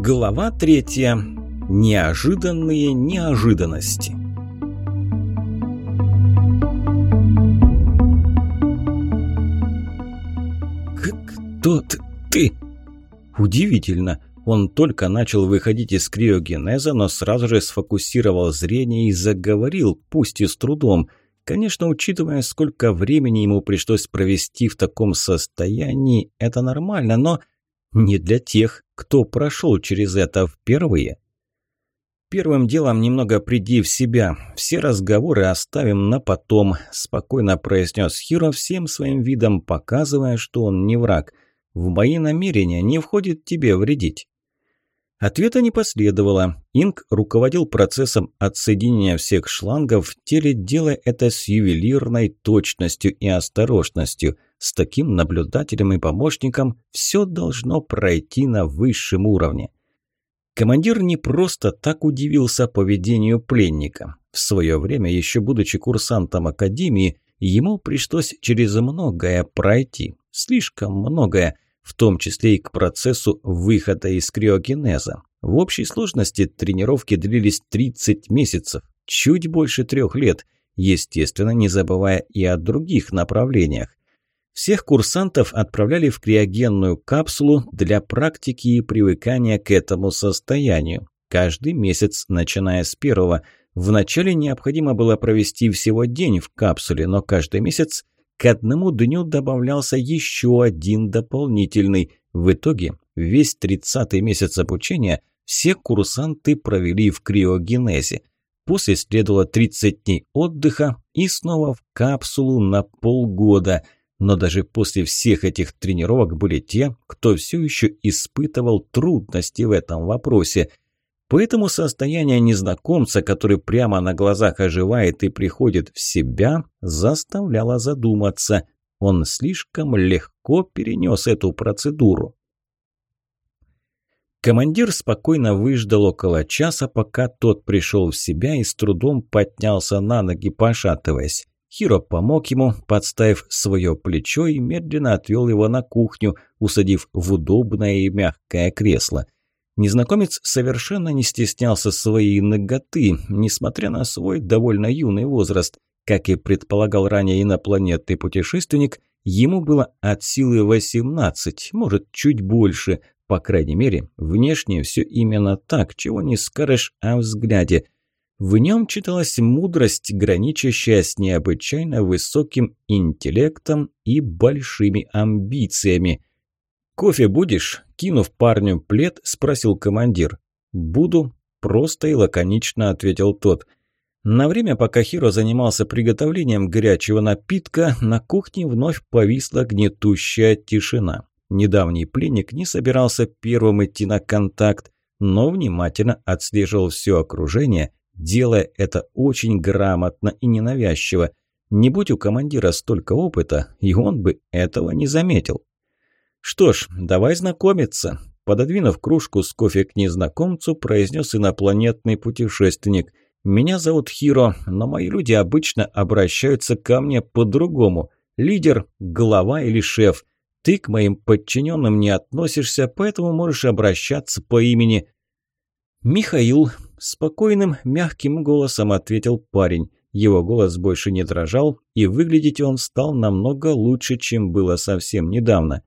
Глава третья. Неожиданные неожиданности. «Кто ты?» Удивительно. Он только начал выходить из криогенеза, но сразу же сфокусировал зрение и заговорил, пусть и с трудом. Конечно, учитывая, сколько времени ему пришлось провести в таком состоянии, это нормально, но не для тех, кто прошел через это впервые. Первым делом немного приди в себя. Все разговоры оставим на потом, спокойно произнес Хиро всем своим видом, показывая, что он не враг. В мои намерения не входит тебе вредить. Ответа не последовало. Инк руководил процессом отсоединения всех шлангов теле, делая это с ювелирной точностью и осторожностью. С таким наблюдателем и помощником все должно пройти на высшем уровне. Командир не просто так удивился поведению пленника. В свое время, еще будучи курсантом Академии, ему пришлось через многое пройти. Слишком многое – в том числе и к процессу выхода из криогенеза. В общей сложности тренировки длились 30 месяцев, чуть больше трех лет, естественно, не забывая и о других направлениях. Всех курсантов отправляли в криогенную капсулу для практики и привыкания к этому состоянию. Каждый месяц, начиная с первого. Вначале необходимо было провести всего день в капсуле, но каждый месяц – к одному дню добавлялся еще один дополнительный. В итоге весь тридцатый месяц обучения все курсанты провели в криогенезе. После следовало 30 дней отдыха и снова в капсулу на полгода. Но даже после всех этих тренировок были те, кто все еще испытывал трудности в этом вопросе – Поэтому состояние незнакомца, который прямо на глазах оживает и приходит в себя, заставляло задуматься. Он слишком легко перенес эту процедуру. Командир спокойно выждал около часа, пока тот пришел в себя и с трудом поднялся на ноги, пошатываясь. Хиро помог ему, подставив свое плечо и медленно отвел его на кухню, усадив в удобное и мягкое кресло – Незнакомец совершенно не стеснялся своей ноготы, несмотря на свой довольно юный возраст. Как и предполагал ранее инопланетный путешественник, ему было от силы 18, может, чуть больше. По крайней мере, внешне все именно так, чего не скажешь о взгляде. В нем читалась мудрость, граничащая с необычайно высоким интеллектом и большими амбициями. «Кофе будешь?» – кинув парню плед, спросил командир. «Буду», – просто и лаконично ответил тот. На время, пока Хиро занимался приготовлением горячего напитка, на кухне вновь повисла гнетущая тишина. Недавний пленник не собирался первым идти на контакт, но внимательно отслеживал все окружение, делая это очень грамотно и ненавязчиво. Не будь у командира столько опыта, и он бы этого не заметил. «Что ж, давай знакомиться», – пододвинув кружку с кофе к незнакомцу, произнес инопланетный путешественник. «Меня зовут Хиро, но мои люди обычно обращаются ко мне по-другому. Лидер, глава или шеф. Ты к моим подчиненным не относишься, поэтому можешь обращаться по имени». «Михаил», – спокойным, мягким голосом ответил парень. Его голос больше не дрожал, и выглядеть он стал намного лучше, чем было совсем недавно.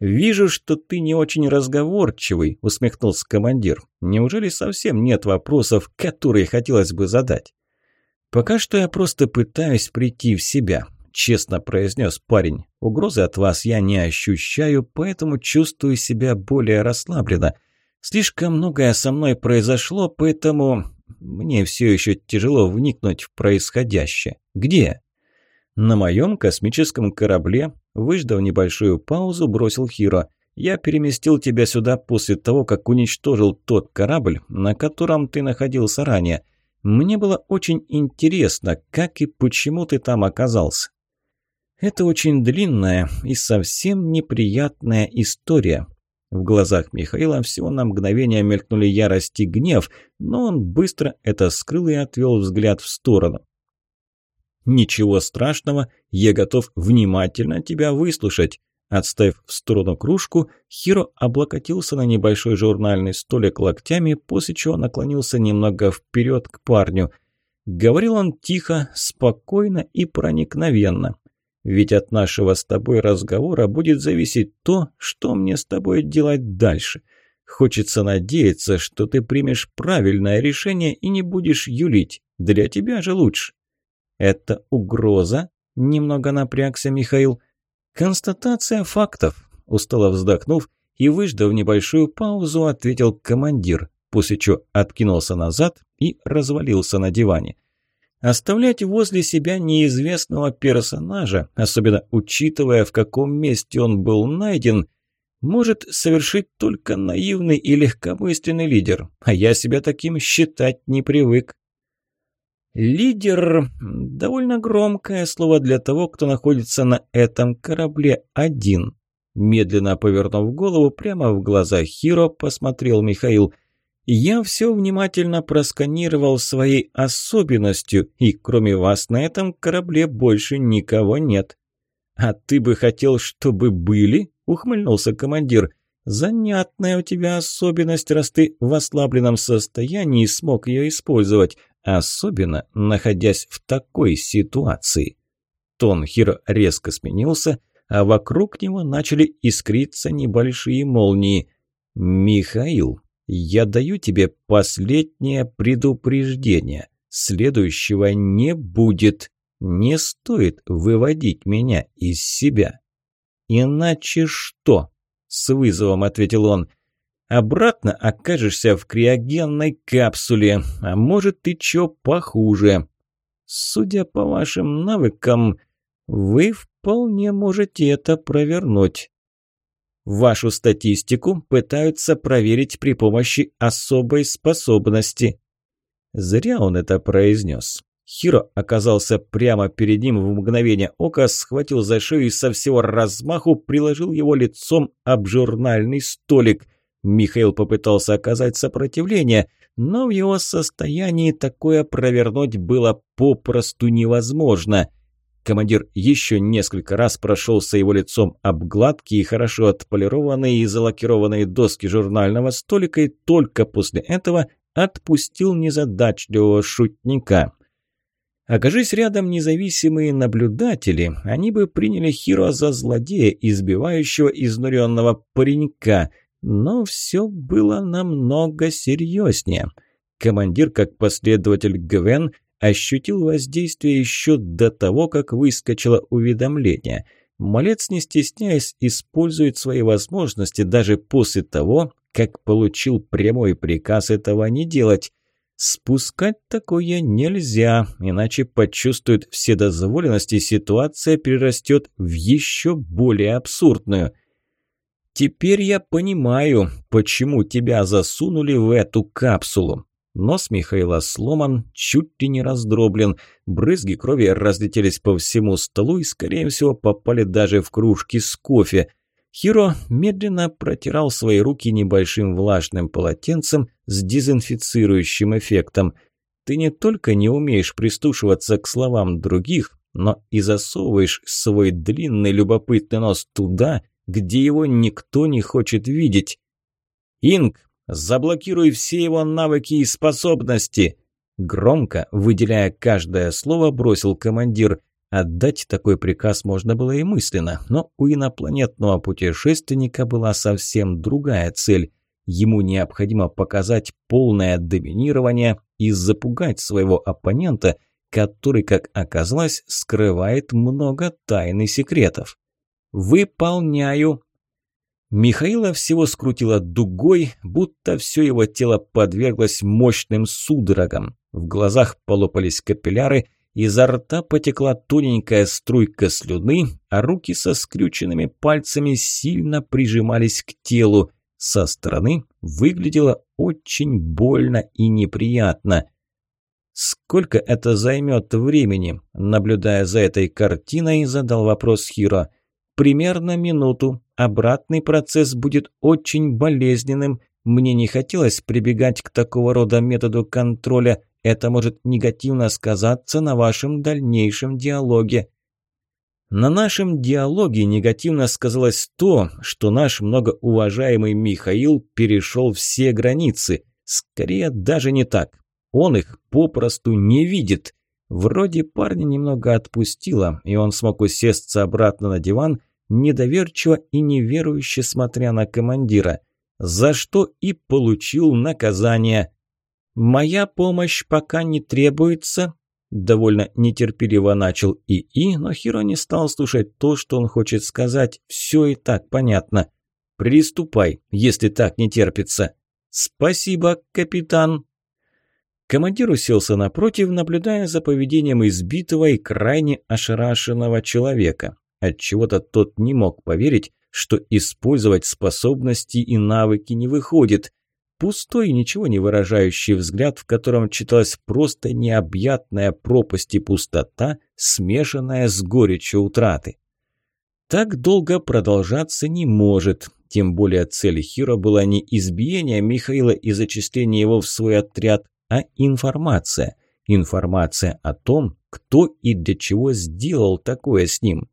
«Вижу, что ты не очень разговорчивый», – усмехнулся командир. «Неужели совсем нет вопросов, которые хотелось бы задать?» «Пока что я просто пытаюсь прийти в себя», – честно произнес парень. «Угрозы от вас я не ощущаю, поэтому чувствую себя более расслабленно. Слишком многое со мной произошло, поэтому мне все еще тяжело вникнуть в происходящее. Где?» «На моем космическом корабле», выждав небольшую паузу, бросил Хиро. «Я переместил тебя сюда после того, как уничтожил тот корабль, на котором ты находился ранее. Мне было очень интересно, как и почему ты там оказался». «Это очень длинная и совсем неприятная история», в глазах Михаила всего на мгновение мелькнули ярость и гнев, но он быстро это скрыл и отвел взгляд в сторону. «Ничего страшного, я готов внимательно тебя выслушать», Отставив в сторону кружку, Хиро облокотился на небольшой журнальный столик локтями, после чего наклонился немного вперед к парню. Говорил он тихо, спокойно и проникновенно. «Ведь от нашего с тобой разговора будет зависеть то, что мне с тобой делать дальше. Хочется надеяться, что ты примешь правильное решение и не будешь юлить. Для тебя же лучше». «Это угроза?» – немного напрягся Михаил – «Констатация фактов», – устало вздохнув и выждав небольшую паузу, ответил командир, после чего откинулся назад и развалился на диване. Оставлять возле себя неизвестного персонажа, особенно учитывая, в каком месте он был найден, может совершить только наивный и легкомысленный лидер, а я себя таким считать не привык. Лидер – довольно громкое слово для того, кто находится на этом корабле один. Медленно повернув голову прямо в глаза Хиро, посмотрел Михаил. «Я все внимательно просканировал своей особенностью, и кроме вас на этом корабле больше никого нет». «А ты бы хотел, чтобы были?» – ухмыльнулся командир. «Занятная у тебя особенность, раз ты в ослабленном состоянии смог ее использовать особенно находясь в такой ситуации. Тон Хиро резко сменился, а вокруг него начали искриться небольшие молнии. «Михаил, я даю тебе последнее предупреждение. Следующего не будет. Не стоит выводить меня из себя». «Иначе что?» – с вызовом ответил он – Обратно окажешься в криогенной капсуле, а может и чё похуже. Судя по вашим навыкам, вы вполне можете это провернуть. Вашу статистику пытаются проверить при помощи особой способности. Зря он это произнес. Хиро оказался прямо перед ним в мгновение ока, схватил за шею и со всего размаху приложил его лицом об журнальный столик. Михаил попытался оказать сопротивление, но в его состоянии такое провернуть было попросту невозможно. Командир еще несколько раз прошелся его лицом об гладкие, хорошо отполированные и залакированные доски журнального столика и только после этого отпустил незадачливого шутника. Окажись рядом независимые наблюдатели, они бы приняли Хиро за злодея, избивающего изнуренного паренька – но все было намного серьезнее. Командир, как последователь Гвен, ощутил воздействие еще до того, как выскочило уведомление. Малец, не стесняясь, использует свои возможности даже после того, как получил прямой приказ этого не делать. Спускать такое нельзя, иначе почувствует вседозволенность и ситуация перерастет в еще более абсурдную – Теперь я понимаю, почему тебя засунули в эту капсулу. Нос Михаила сломан, чуть ли не раздроблен. Брызги крови разлетелись по всему столу и, скорее всего, попали даже в кружки с кофе. Хиро медленно протирал свои руки небольшим влажным полотенцем с дезинфицирующим эффектом. Ты не только не умеешь прислушиваться к словам других, но и засовываешь свой длинный любопытный нос туда, где его никто не хочет видеть. «Инг, заблокируй все его навыки и способности!» Громко, выделяя каждое слово, бросил командир. Отдать такой приказ можно было и мысленно, но у инопланетного путешественника была совсем другая цель. Ему необходимо показать полное доминирование и запугать своего оппонента, который, как оказалось, скрывает много тайн секретов. «Выполняю!» Михаила всего скрутило дугой, будто все его тело подверглось мощным судорогам. В глазах полопались капилляры, изо рта потекла тоненькая струйка слюны, а руки со скрюченными пальцами сильно прижимались к телу. Со стороны выглядело очень больно и неприятно. «Сколько это займет времени?» Наблюдая за этой картиной, задал вопрос Хиро – Примерно минуту. Обратный процесс будет очень болезненным. Мне не хотелось прибегать к такого рода методу контроля. Это может негативно сказаться на вашем дальнейшем диалоге. На нашем диалоге негативно сказалось то, что наш многоуважаемый Михаил перешел все границы. Скорее, даже не так. Он их попросту не видит. Вроде парня немного отпустило, и он смог усесться обратно на диван, недоверчиво и неверующе смотря на командира, за что и получил наказание. «Моя помощь пока не требуется», – довольно нетерпеливо начал ИИ, но Хиро не стал слушать то, что он хочет сказать, все и так понятно. «Приступай, если так не терпится». «Спасибо, капитан». Командир уселся напротив, наблюдая за поведением избитого и крайне ошарашенного человека. Отчего-то тот не мог поверить, что использовать способности и навыки не выходит. Пустой, ничего не выражающий взгляд, в котором читалась просто необъятная пропасть и пустота, смешанная с горечью утраты. Так долго продолжаться не может, тем более цель Хиро была не избиение Михаила и зачисление его в свой отряд, а информация. Информация о том, кто и для чего сделал такое с ним.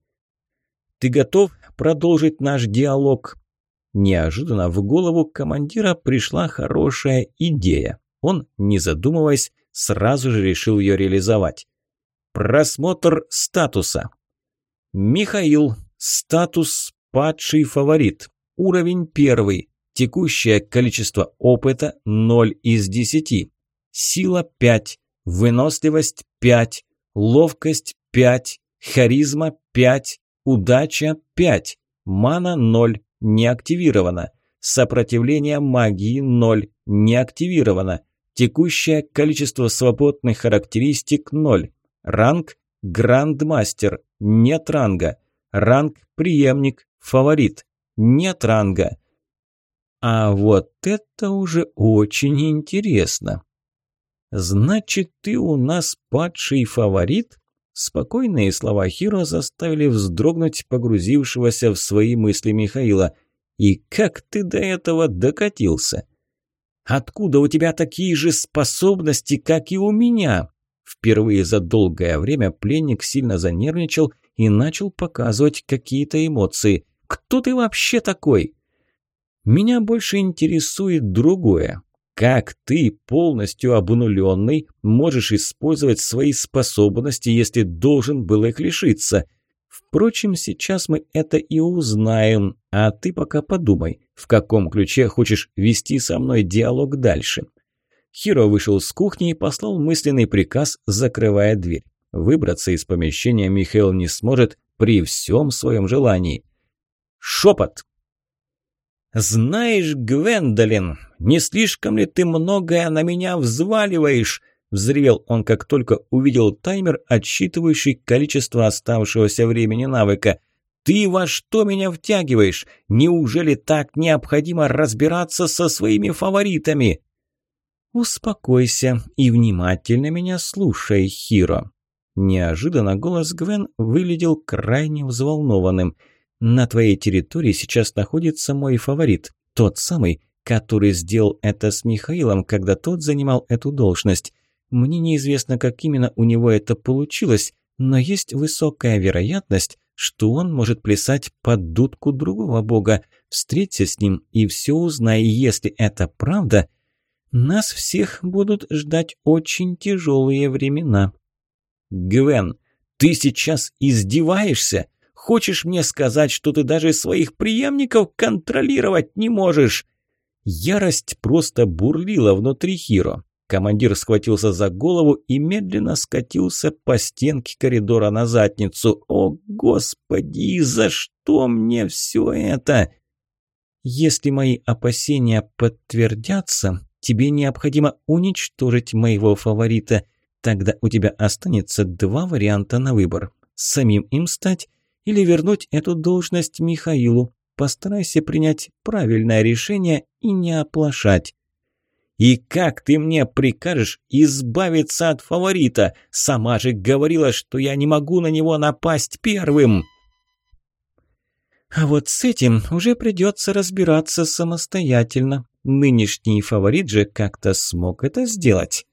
«Ты готов продолжить наш диалог?» Неожиданно в голову командира пришла хорошая идея. Он, не задумываясь, сразу же решил ее реализовать. Просмотр статуса. Михаил. Статус «Падший фаворит». Уровень первый. Текущее количество опыта 0 из 10. Сила 5. Выносливость 5. Ловкость 5. Харизма 5. Удача 5. Мана 0 не активировано. Сопротивление магии 0, не активировано. Текущее количество свободных характеристик 0. Ранг – Грандмастер, нет ранга. Ранг – Преемник, Фаворит, нет ранга. А вот это уже очень интересно. Значит, ты у нас падший фаворит? Спокойные слова Хиро заставили вздрогнуть погрузившегося в свои мысли Михаила. «И как ты до этого докатился?» «Откуда у тебя такие же способности, как и у меня?» Впервые за долгое время пленник сильно занервничал и начал показывать какие-то эмоции. «Кто ты вообще такой?» «Меня больше интересует другое. Как ты, полностью обнуленный, можешь использовать свои способности, если должен был их лишиться? Впрочем, сейчас мы это и узнаем, а ты пока подумай, в каком ключе хочешь вести со мной диалог дальше. Хиро вышел с кухни и послал мысленный приказ, закрывая дверь. Выбраться из помещения Михаил не сможет при всем своем желании. Шепот! «Знаешь, Гвендолин, не слишком ли ты многое на меня взваливаешь?» Взревел он, как только увидел таймер, отсчитывающий количество оставшегося времени навыка. «Ты во что меня втягиваешь? Неужели так необходимо разбираться со своими фаворитами?» «Успокойся и внимательно меня слушай, Хиро». Неожиданно голос Гвен выглядел крайне взволнованным – на твоей территории сейчас находится мой фаворит, тот самый, который сделал это с Михаилом, когда тот занимал эту должность. Мне неизвестно, как именно у него это получилось, но есть высокая вероятность, что он может плясать под дудку другого бога. Встреться с ним и все узнай, если это правда, нас всех будут ждать очень тяжелые времена. Гвен, ты сейчас издеваешься? Хочешь мне сказать, что ты даже своих преемников контролировать не можешь?» Ярость просто бурлила внутри Хиро. Командир схватился за голову и медленно скатился по стенке коридора на задницу. «О, Господи, за что мне все это?» «Если мои опасения подтвердятся, тебе необходимо уничтожить моего фаворита. Тогда у тебя останется два варианта на выбор. Самим им стать или вернуть эту должность Михаилу. Постарайся принять правильное решение и не оплошать. «И как ты мне прикажешь избавиться от фаворита? Сама же говорила, что я не могу на него напасть первым!» «А вот с этим уже придется разбираться самостоятельно. Нынешний фаворит же как-то смог это сделать».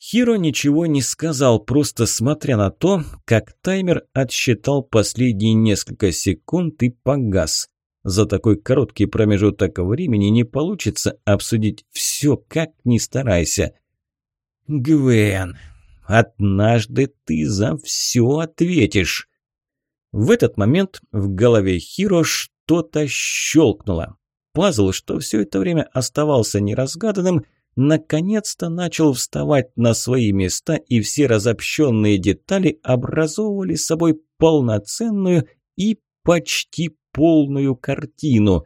Хиро ничего не сказал, просто смотря на то, как таймер отсчитал последние несколько секунд и погас. За такой короткий промежуток времени не получится обсудить все, как ни старайся. «Гвен, однажды ты за все ответишь!» В этот момент в голове Хиро что-то щелкнуло. Пазл, что все это время оставался неразгаданным, наконец-то начал вставать на свои места, и все разобщенные детали образовывали собой полноценную и почти полную картину.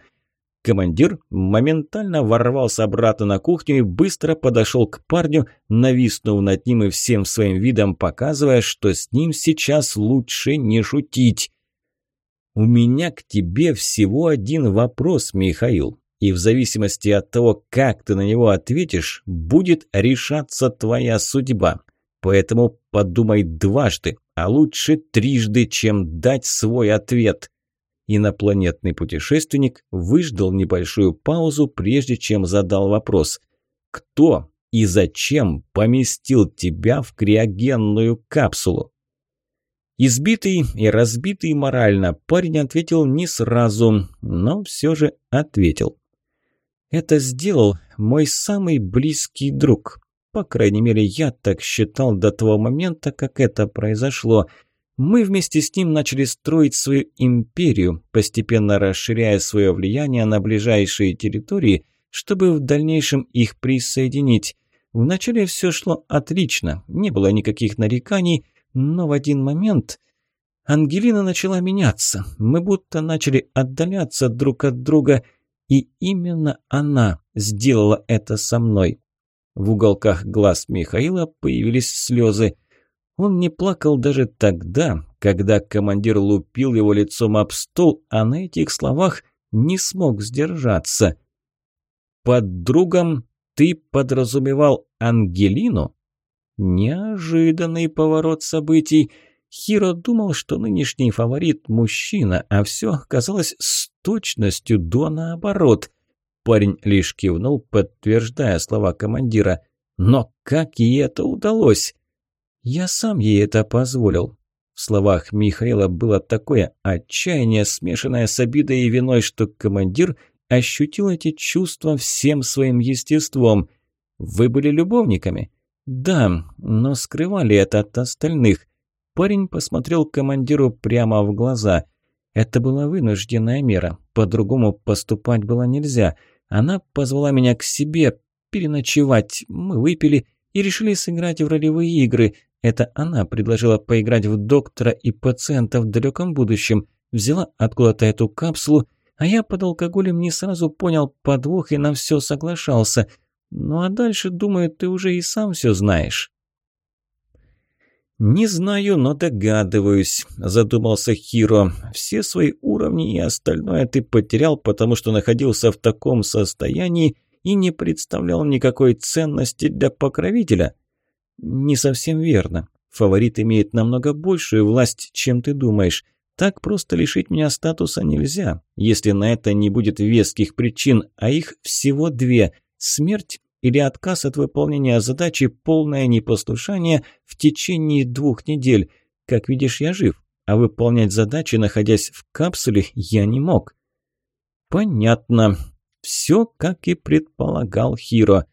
Командир моментально ворвался обратно на кухню и быстро подошел к парню, нависнув над ним и всем своим видом показывая, что с ним сейчас лучше не шутить. «У меня к тебе всего один вопрос, Михаил, и в зависимости от того, как ты на него ответишь, будет решаться твоя судьба. Поэтому подумай дважды, а лучше трижды, чем дать свой ответ». Инопланетный путешественник выждал небольшую паузу, прежде чем задал вопрос. «Кто и зачем поместил тебя в криогенную капсулу?» Избитый и разбитый морально парень ответил не сразу, но все же ответил. «Это сделал мой самый близкий друг. По крайней мере, я так считал до того момента, как это произошло». Мы вместе с ним начали строить свою империю, постепенно расширяя свое влияние на ближайшие территории, чтобы в дальнейшем их присоединить. Вначале все шло отлично, не было никаких нареканий, но в один момент Ангелина начала меняться. Мы будто начали отдаляться друг от друга, и именно она сделала это со мной. В уголках глаз Михаила появились слезы. Он не плакал даже тогда, когда командир лупил его лицом об стол, а на этих словах не смог сдержаться. «Под другом ты подразумевал Ангелину?» Неожиданный поворот событий. Хиро думал, что нынешний фаворит – мужчина, а все оказалось с точностью до наоборот. Парень лишь кивнул, подтверждая слова командира. Но как ей это удалось? Я сам ей это позволил. В словах Михаила было такое отчаяние, смешанное с обидой и виной, что командир ощутил эти чувства всем своим естеством. Вы были любовниками? Да, но скрывали это от остальных. Парень посмотрел командиру прямо в глаза. Это была вынужденная мера, по-другому поступать было нельзя. Она позвала меня к себе переночевать, мы выпили и решили сыграть в ролевые игры. Это она предложила поиграть в доктора и пациента в далеком будущем, взяла откуда-то эту капсулу, а я под алкоголем не сразу понял подвох и на все соглашался. Ну а дальше, думаю, ты уже и сам все знаешь. «Не знаю, но догадываюсь», – задумался Хиро. «Все свои уровни и остальное ты потерял, потому что находился в таком состоянии и не представлял никакой ценности для покровителя». «Не совсем верно. Фаворит имеет намного большую власть, чем ты думаешь. Так просто лишить меня статуса нельзя, если на это не будет веских причин, а их всего две – смерть или отказ от выполнения задачи полное непослушание в течение двух недель. Как видишь, я жив, а выполнять задачи, находясь в капсуле, я не мог». «Понятно. Все, как и предполагал Хиро.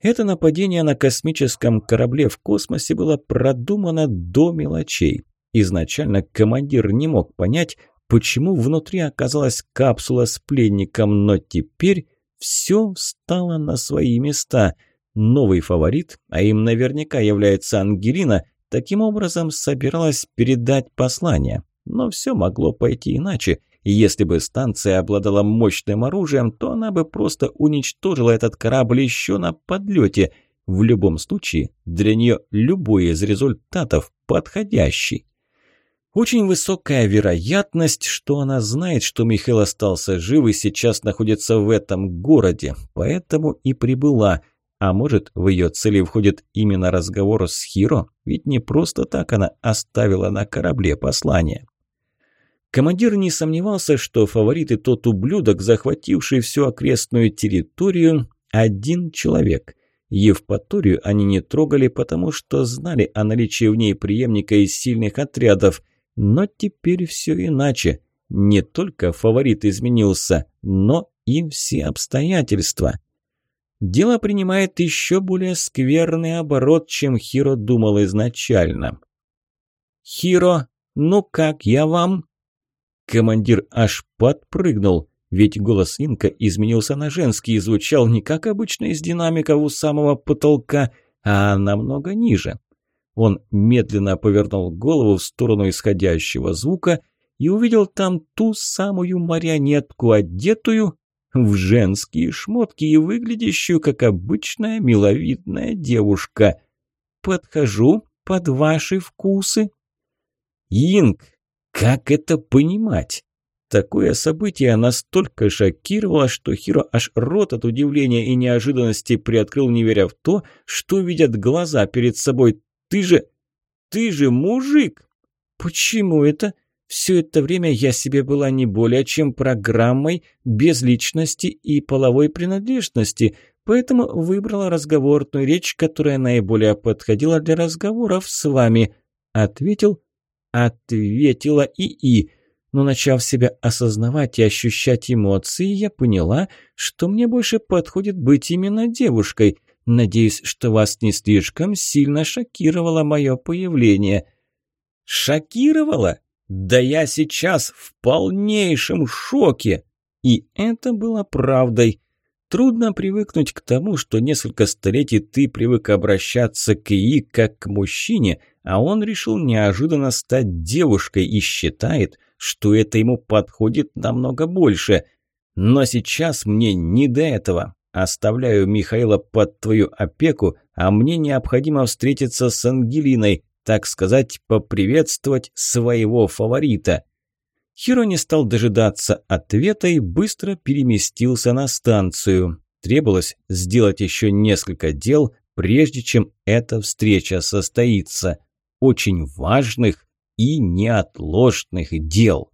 Это нападение на космическом корабле в космосе было продумано до мелочей. Изначально командир не мог понять, почему внутри оказалась капсула с пленником, но теперь все встало на свои места. Новый фаворит, а им наверняка является Ангелина, таким образом собиралась передать послание. Но все могло пойти иначе – если бы станция обладала мощным оружием, то она бы просто уничтожила этот корабль еще на подлете. В любом случае, для нее любой из результатов подходящий. Очень высокая вероятность, что она знает, что Михаил остался жив и сейчас находится в этом городе, поэтому и прибыла. А может, в ее цели входит именно разговор с Хиро, ведь не просто так она оставила на корабле послание. Командир не сомневался, что фаворит и тот ублюдок, захвативший всю окрестную территорию, один человек. Евпаторию они не трогали, потому что знали о наличии в ней преемника из сильных отрядов. Но теперь все иначе. Не только фаворит изменился, но и все обстоятельства. Дело принимает еще более скверный оборот, чем Хиро думал изначально. «Хиро, ну как я вам?» Командир аж подпрыгнул, ведь голос Инка изменился на женский и звучал не как обычно из динамиков у самого потолка, а намного ниже. Он медленно повернул голову в сторону исходящего звука и увидел там ту самую марионетку, одетую в женские шмотки и выглядящую как обычная миловидная девушка. «Подхожу под ваши вкусы». «Инк, как это понимать? Такое событие настолько шокировало, что Хиро аж рот от удивления и неожиданности приоткрыл, не веря в то, что видят глаза перед собой. «Ты же... ты же мужик!» «Почему это? Все это время я себе была не более чем программой без личности и половой принадлежности, поэтому выбрала разговорную речь, которая наиболее подходила для разговоров с вами», — ответил Ответила ИИ. Но начав себя осознавать и ощущать эмоции, я поняла, что мне больше подходит быть именно девушкой. Надеюсь, что вас не слишком сильно шокировало мое появление. Шокировало? Да я сейчас в полнейшем шоке. И это было правдой. Трудно привыкнуть к тому, что несколько столетий ты привык обращаться к ИИ как к мужчине, а он решил неожиданно стать девушкой и считает, что это ему подходит намного больше. Но сейчас мне не до этого. Оставляю Михаила под твою опеку, а мне необходимо встретиться с Ангелиной, так сказать, поприветствовать своего фаворита. Хиро не стал дожидаться ответа и быстро переместился на станцию. Требовалось сделать еще несколько дел, прежде чем эта встреча состоится. Очень важных и неотложных дел.